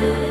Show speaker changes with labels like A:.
A: you.